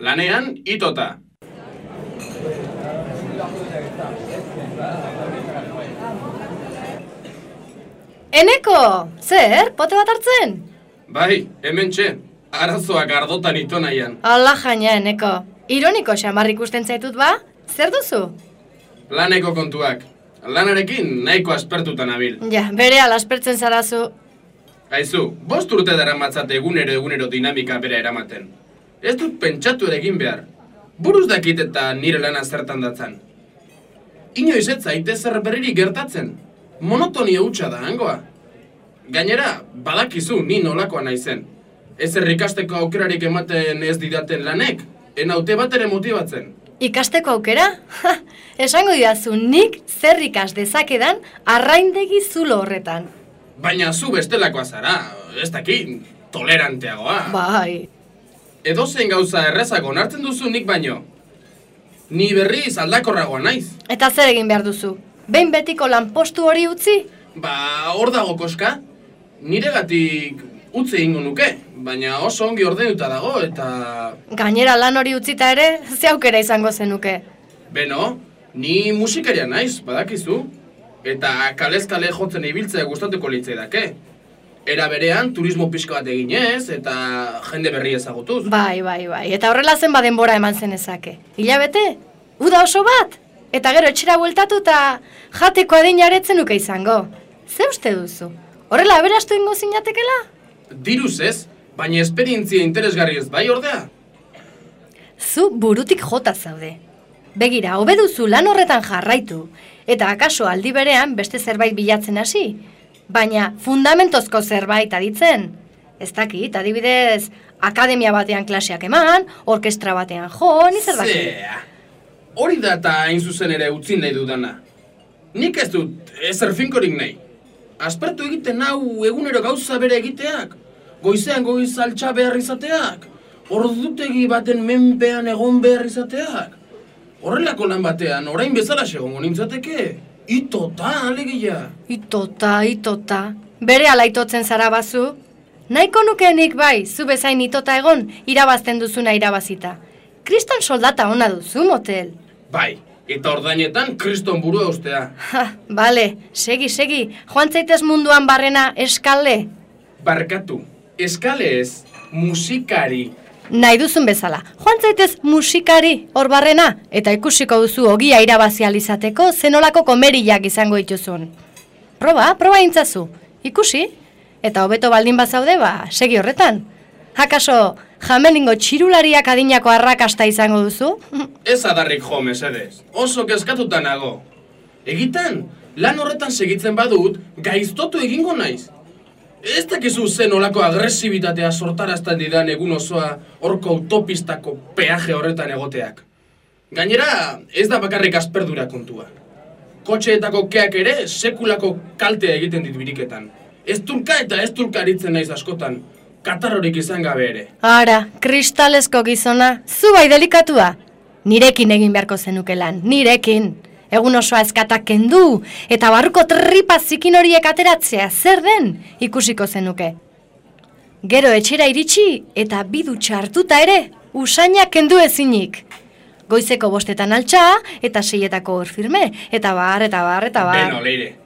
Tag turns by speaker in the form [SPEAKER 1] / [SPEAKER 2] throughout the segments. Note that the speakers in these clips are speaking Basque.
[SPEAKER 1] Lanean, itota.
[SPEAKER 2] Eneko, zer, pote bat hartzen?
[SPEAKER 1] Bai, hemen txe, arazoak ardotan ito nahian.
[SPEAKER 2] Allah jaina, Eneko. Ironiko xamarrik ikusten zaitut ba? Zer duzu?
[SPEAKER 1] Laneko kontuak. Lanarekin nahiko aspertutan nabil.
[SPEAKER 2] Ja, bere aspertzen zarazu.
[SPEAKER 1] Aizu, bost urte dara matzate egunero egunero dinamika bera eramaten. Ez dut pentsatu ere egin behar. Buruz dakit eta nire lana zertan datzan. Inoiz ez zaite zer berriri gertatzen. Monotonia hutsa da hangoa. Gainera, badakizu ni nolakoa naizen. Ez errikasteko aukerarik ematen ez didaten lanek, enaute bat ere motibatzen.
[SPEAKER 2] Ikasteko aukera? Ha, esango didazu nik zer ikas dezakedan arraindegi zulo horretan.
[SPEAKER 1] Baina zu bestelakoa zara, ez dakit, toleranteagoa.
[SPEAKER 2] Bai.
[SPEAKER 1] Edo zein gauza errezako onartzen duzu nik baino. Ni berriz aldakorragoa naiz.
[SPEAKER 2] Eta zer egin behar duzu? Behin betiko lanpostu hori utzi?
[SPEAKER 1] Ba, hor dago koska. Niregatik utzi egingo nuke, baina oso ongi ordenuta dago eta...
[SPEAKER 2] Gainera lan hori utzita ere, ze aukera izango zenuke.
[SPEAKER 1] Beno, ni musikaria naiz, badakizu. Eta kalez kale jotzen ibiltzea gustatuko litzai dake. Era berean, turismo pixka bat eginez, eta jende berri ezagutuz.
[SPEAKER 2] Bai, bai, bai. Eta horrela zen denbora eman zenezake. Hilabete? Uda oso bat? Eta gero etxera bueltatu eta jateko adinaretzen nuke izango. Ze uste duzu? Horrela aberastu ingo zinatekela?
[SPEAKER 1] Diruz ez, baina esperientzia interesgarri ez bai ordea.
[SPEAKER 2] Zu burutik jota zaude. Begira, hobe duzu lan horretan jarraitu, eta akaso aldi berean beste zerbait bilatzen hasi. Baina fundamentozko zerbait aditzen. Ez dakit, adibidez, akademia batean klaseak eman, orkestra batean jo, ni zer dakit.
[SPEAKER 1] Zea, hori da eta hain zuzen ere utzi nahi dudana. Nik ez dut ezer finkorik nahi. Aspertu egiten hau egunero gauza bere egiteak. Goizean goiz altxa behar izateak. Ordutegi baten menpean egon behar izateak. Horrelako lan batean, orain bezala segongo nintzateke. Itota, alegia.
[SPEAKER 2] Itota, itota. Bere alaitotzen zara bazu. Nahiko nukenik bai, zu bezain itota egon, irabazten duzuna irabazita. Kriston soldata ona duzu, motel.
[SPEAKER 1] Bai, eta ordainetan kriston burua ustea.
[SPEAKER 2] Ha, bale, segi, segi, joan zaitez munduan barrena eskalde.
[SPEAKER 1] Barkatu, eskale ez, musikari.
[SPEAKER 2] Nahi duzun bezala, joan zaitez musikari hor barrena, eta ikusiko duzu ogia irabazi alizateko zenolako komeriak izango dituzun. Proba, proba intzazu, ikusi, eta hobeto baldin bazaude, ba, segi horretan. Hakaso, jameningo txirulariak adinako arrakasta izango duzu?
[SPEAKER 1] Ez adarrik jo, mesedez. Oso kezkatuta nago. Egitan, lan horretan segitzen badut, gaiztotu egingo naiz. Ez dakizu zen olako agresibitatea sortarazten didan egun osoa horko autopistako peaje horretan egoteak. Gainera, ez da bakarrik asperdura kontua. Kotxeetako keak ere sekulako kaltea egiten dit biriketan. Ez tulka eta ez tulkaritzen naiz askotan, katarrorik izan gabe ere.
[SPEAKER 2] Ara, kristalesko gizona, zu bai delikatua. Nirekin egin beharko zenuke lan, nirekin. Egun osoa eskatak kendu, eta barruko tripa zikin horiek ateratzea zer den ikusiko zenuke. Gero etxera iritsi eta bidu hartuta ere, usaina kendu ezinik. Goizeko bostetan altxa, eta seietako hor firme, eta bar, eta bar, eta bar.
[SPEAKER 1] Beno, leire,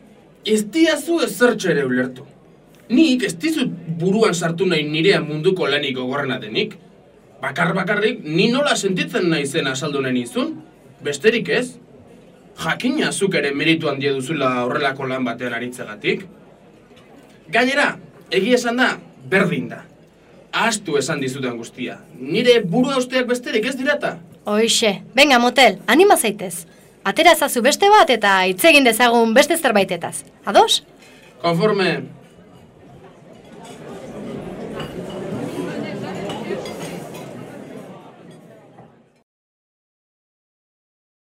[SPEAKER 1] ez diazu ezertxo ere ulertu. Nik ez dizut buruan sartu nahi nirean munduko lanik gogorrena denik. Bakar bakarrik ni nola sentitzen nahi zen asaldu nahi nizun. Besterik ez. Jakina zuk ere meritu handia duzula horrelako lan batean aritzegatik. Gainera, egia esan da, berdin da. Astu esan dizudan guztia. Nire burua usteak besterik ez dirata.
[SPEAKER 2] Hoixe, venga motel, anima zaitez. Atera ezazu beste bat eta hitz egin dezagun beste zerbaitetaz. Ados?
[SPEAKER 1] Konforme,